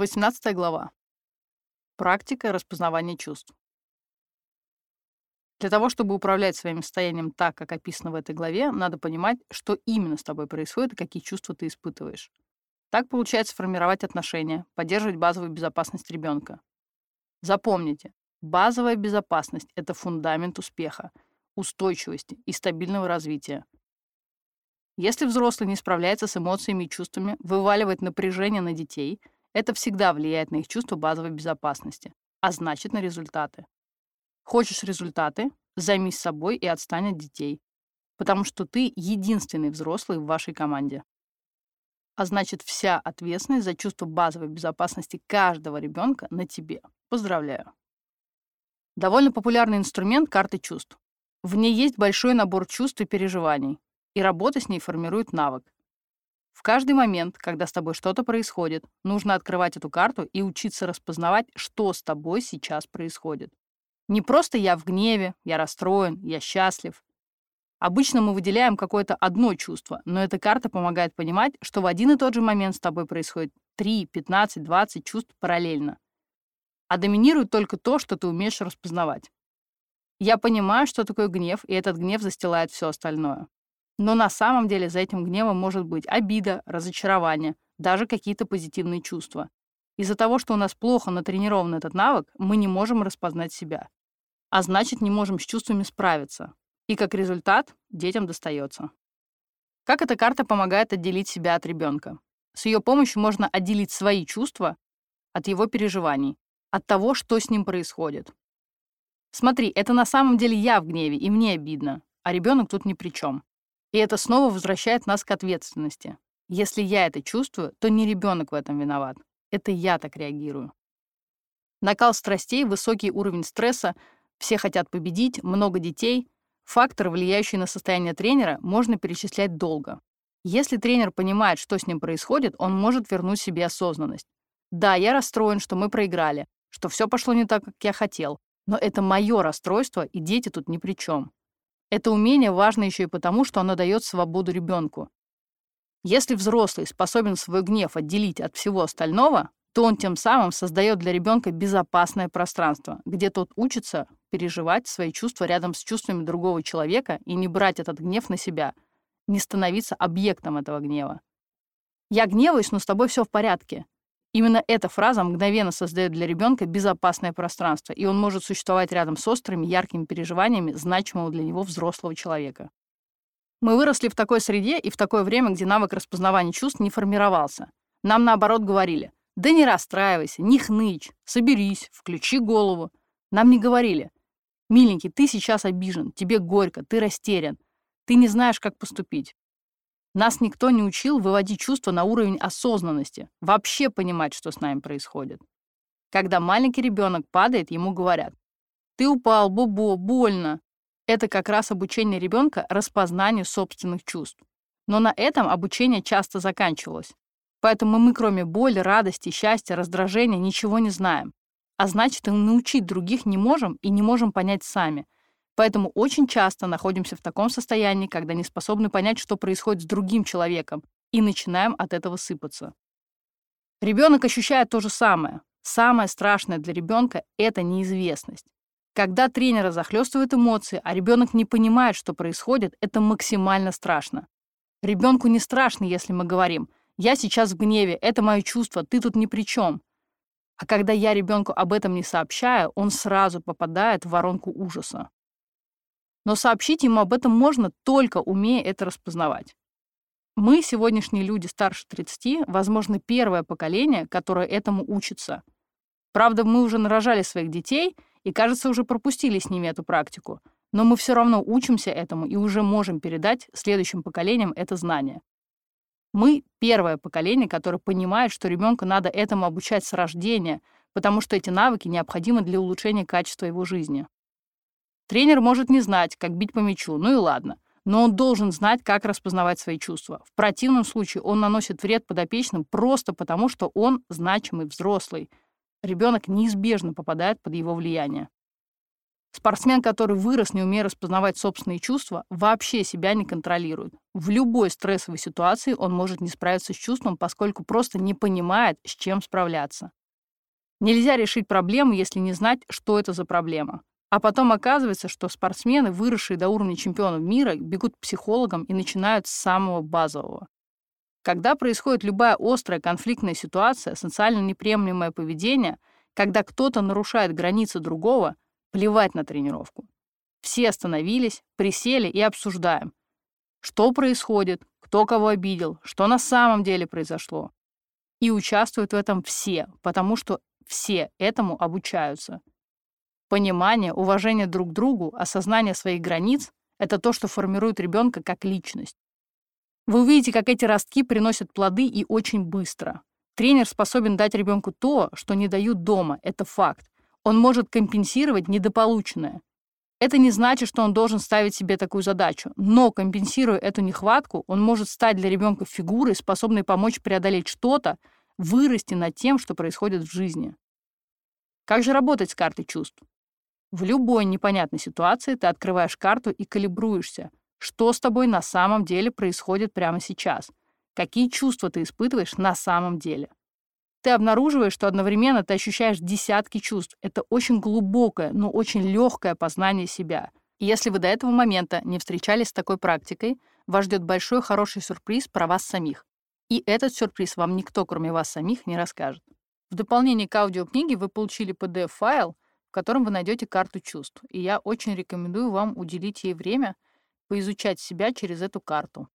18 глава. Практика распознавания чувств. Для того, чтобы управлять своим состоянием так, как описано в этой главе, надо понимать, что именно с тобой происходит и какие чувства ты испытываешь. Так получается формировать отношения, поддерживать базовую безопасность ребенка. Запомните, базовая безопасность — это фундамент успеха, устойчивости и стабильного развития. Если взрослый не справляется с эмоциями и чувствами, вываливает напряжение на детей, это всегда влияет на их чувство базовой безопасности, а значит на результаты. Хочешь результаты? Займись собой и отстань от детей, потому что ты единственный взрослый в вашей команде. А значит, вся ответственность за чувство базовой безопасности каждого ребенка на тебе. Поздравляю. Довольно популярный инструмент — карты чувств. В ней есть большой набор чувств и переживаний, и работа с ней формирует навык. В каждый момент, когда с тобой что-то происходит, нужно открывать эту карту и учиться распознавать, что с тобой сейчас происходит. Не просто я в гневе, я расстроен, я счастлив. Обычно мы выделяем какое-то одно чувство, но эта карта помогает понимать, что в один и тот же момент с тобой происходит 3, 15, 20 чувств параллельно. А доминирует только то, что ты умеешь распознавать. Я понимаю, что такое гнев, и этот гнев застилает все остальное. Но на самом деле за этим гневом может быть обида, разочарование, даже какие-то позитивные чувства. Из-за того, что у нас плохо натренирован этот навык, мы не можем распознать себя. А значит, не можем с чувствами справиться. И как результат детям достается. Как эта карта помогает отделить себя от ребенка? С ее помощью можно отделить свои чувства от его переживаний, от того, что с ним происходит. Смотри, это на самом деле я в гневе, и мне обидно, а ребенок тут ни при чем. И это снова возвращает нас к ответственности. Если я это чувствую, то не ребенок в этом виноват. Это я так реагирую. Накал страстей, высокий уровень стресса, все хотят победить, много детей. Факторы, влияющие на состояние тренера, можно перечислять долго. Если тренер понимает, что с ним происходит, он может вернуть себе осознанность. Да, я расстроен, что мы проиграли, что все пошло не так, как я хотел, но это мое расстройство, и дети тут ни при чем. Это умение важно еще и потому, что оно дает свободу ребенку. Если взрослый способен свой гнев отделить от всего остального, то он тем самым создает для ребенка безопасное пространство, где тот учится переживать свои чувства рядом с чувствами другого человека и не брать этот гнев на себя, не становиться объектом этого гнева. «Я гневаюсь, но с тобой все в порядке. Именно эта фраза мгновенно создает для ребенка безопасное пространство, и он может существовать рядом с острыми, яркими переживаниями значимого для него взрослого человека. Мы выросли в такой среде и в такое время, где навык распознавания чувств не формировался. Нам, наоборот, говорили, да не расстраивайся, не хнычь, соберись, включи голову. Нам не говорили, миленький, ты сейчас обижен, тебе горько, ты растерян, ты не знаешь, как поступить. Нас никто не учил выводить чувства на уровень осознанности, вообще понимать, что с нами происходит. Когда маленький ребенок падает, ему говорят, «Ты упал, бобо, больно». Это как раз обучение ребенка распознанию собственных чувств. Но на этом обучение часто заканчивалось. Поэтому мы, кроме боли, радости, счастья, раздражения, ничего не знаем. А значит, и научить других не можем и не можем понять сами – Поэтому очень часто находимся в таком состоянии, когда не способны понять, что происходит с другим человеком, и начинаем от этого сыпаться. Ребенок ощущает то же самое. Самое страшное для ребенка — это неизвестность. Когда тренера захлестывают эмоции, а ребенок не понимает, что происходит, это максимально страшно. Ребенку не страшно, если мы говорим «я сейчас в гневе, это мое чувство, ты тут ни при чем». А когда я ребенку об этом не сообщаю, он сразу попадает в воронку ужаса. Но сообщить ему об этом можно, только умея это распознавать. Мы, сегодняшние люди старше 30, возможно, первое поколение, которое этому учится. Правда, мы уже нарожали своих детей и, кажется, уже пропустили с ними эту практику. Но мы все равно учимся этому и уже можем передать следующим поколениям это знание. Мы — первое поколение, которое понимает, что ребенка надо этому обучать с рождения, потому что эти навыки необходимы для улучшения качества его жизни. Тренер может не знать, как бить по мячу, ну и ладно. Но он должен знать, как распознавать свои чувства. В противном случае он наносит вред подопечным просто потому, что он значимый взрослый. Ребенок неизбежно попадает под его влияние. Спортсмен, который вырос, не умея распознавать собственные чувства, вообще себя не контролирует. В любой стрессовой ситуации он может не справиться с чувством, поскольку просто не понимает, с чем справляться. Нельзя решить проблему, если не знать, что это за проблема. А потом оказывается, что спортсмены, выросшие до уровня чемпионов мира, бегут к психологам и начинают с самого базового. Когда происходит любая острая конфликтная ситуация, социально неприемлемое поведение, когда кто-то нарушает границы другого, плевать на тренировку. Все остановились, присели и обсуждаем, что происходит, кто кого обидел, что на самом деле произошло. И участвуют в этом все, потому что все этому обучаются. Понимание, уважение друг к другу, осознание своих границ — это то, что формирует ребенка как личность. Вы увидите, как эти ростки приносят плоды и очень быстро. Тренер способен дать ребенку то, что не дают дома, это факт. Он может компенсировать недополученное. Это не значит, что он должен ставить себе такую задачу, но компенсируя эту нехватку, он может стать для ребенка фигурой, способной помочь преодолеть что-то, вырасти над тем, что происходит в жизни. Как же работать с картой чувств? В любой непонятной ситуации ты открываешь карту и калибруешься, что с тобой на самом деле происходит прямо сейчас, какие чувства ты испытываешь на самом деле. Ты обнаруживаешь, что одновременно ты ощущаешь десятки чувств. Это очень глубокое, но очень легкое познание себя. И если вы до этого момента не встречались с такой практикой, вас ждет большой хороший сюрприз про вас самих. И этот сюрприз вам никто, кроме вас самих, не расскажет. В дополнение к аудиокниге вы получили PDF-файл, в котором вы найдете карту чувств. И я очень рекомендую вам уделить ей время, поизучать себя через эту карту.